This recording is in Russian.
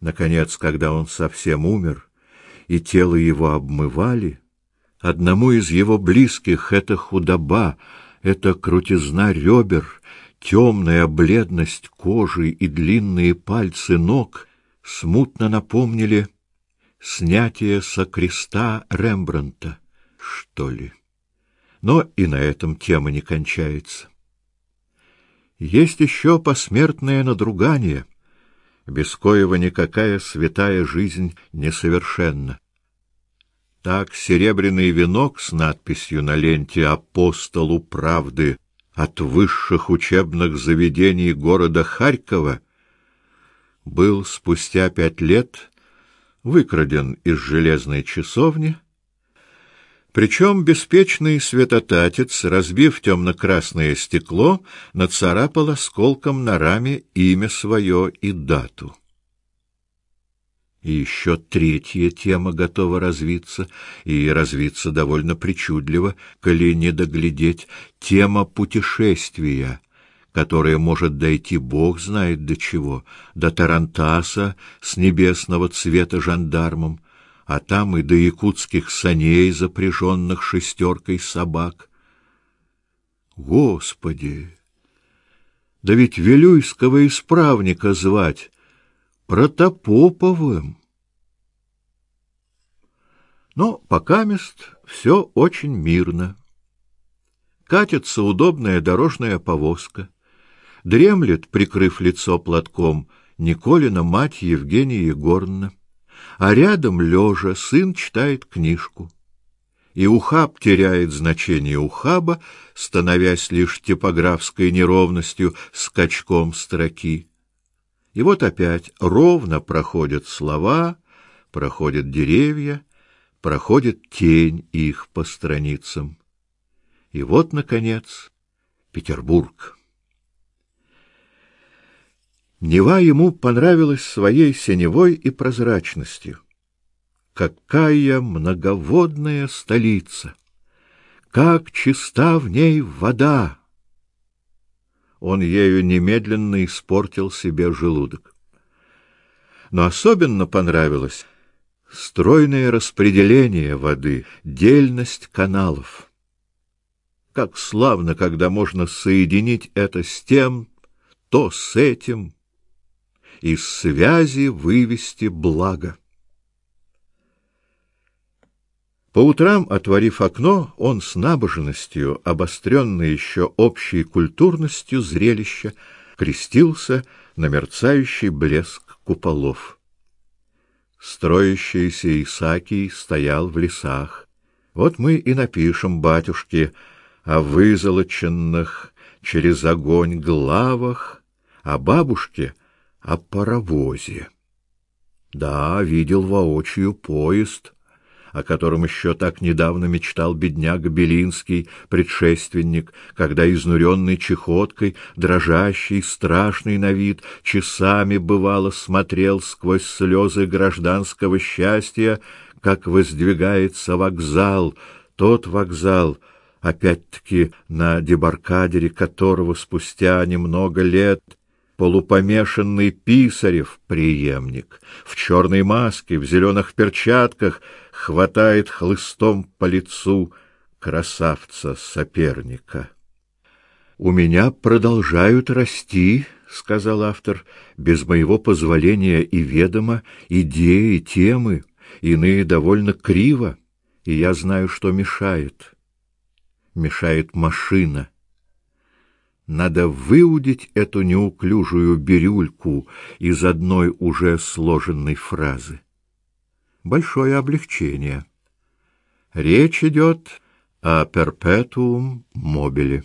Наконец, когда он совсем умер, и тело его обмывали, одному из его близких эта худоба, эта крутизна ребер, темная бледность кожи и длинные пальцы ног смутно напомнили снятие со креста Рембрандта, что ли. Но и на этом тема не кончается. Есть еще посмертное надругание, без коего никакая святая жизнь несовершенна. Так серебряный венок с надписью на ленте «Апостолу правды» от высших учебных заведений города Харькова был спустя пять лет выкраден из железной часовни, причем беспечный светотатец, разбив темно-красное стекло, нацарапал осколком на раме имя свое и дату. И еще третья тема готова развиться, и развиться довольно причудливо, коли не доглядеть, тема путешествия, которое может дойти Бог знает до чего, до Тарантаса с небесного цвета жандармом, а там и до якутских саней, запряженных шестеркой собак. Господи! Да ведь Вилюйского исправника звать Протопоповым. Но пока мест все очень мирно. Катится удобная дорожная повозка. Дремлет, прикрыв лицо платком, Николина мать Евгения Егоровна, а рядом лежа сын читает книжку. И ухаб теряет значение ухаба, становясь лишь типографской неровностью, скачком строки. И вот опять ровно проходят слова, проходят деревья, проходит тень их по страницам. И вот, наконец, Петербург. Нева ему понравилась своей синевой и прозрачностью. Какая многоводная столица! Как чиста в ней вода! он ею немедленно испортил себе желудок. Но особенно понравилось стройное распределение воды, дельность каналов. Как славно, когда можно соединить это с тем, то с этим, из связи вывести благо. По утрам, отворив окно, он с набожностью, обостренной еще общей культурностью зрелища, крестился на мерцающий блеск куполов. Строящийся Исаакий стоял в лесах. Вот мы и напишем батюшке о вызолоченных через огонь главах, а бабушке — о паровозе. Да, видел воочию поезд — о котором еще так недавно мечтал бедняга Белинский, предшественник, когда изнуренный чехоткой, дрожащий, страшный на вид, часами бывало смотрел сквозь слезы гражданского счастья, как воздвигается вокзал, тот вокзал, опять-таки на дебаркадере которого спустя немного лет полупомешанный писарев преемник, в черной маске, в зеленых перчатках, хватает хлыстом по лицу красавца-соперника. «У меня продолжают расти», — сказал автор, — «без моего позволения и ведома идеи, темы, иные довольно криво, и я знаю, что мешает. Мешает машина». Надо выудить эту неуклюжую бирюльку из одной уже сложенной фразы. Большое облегчение. Речь идет о перпетуум мобиле.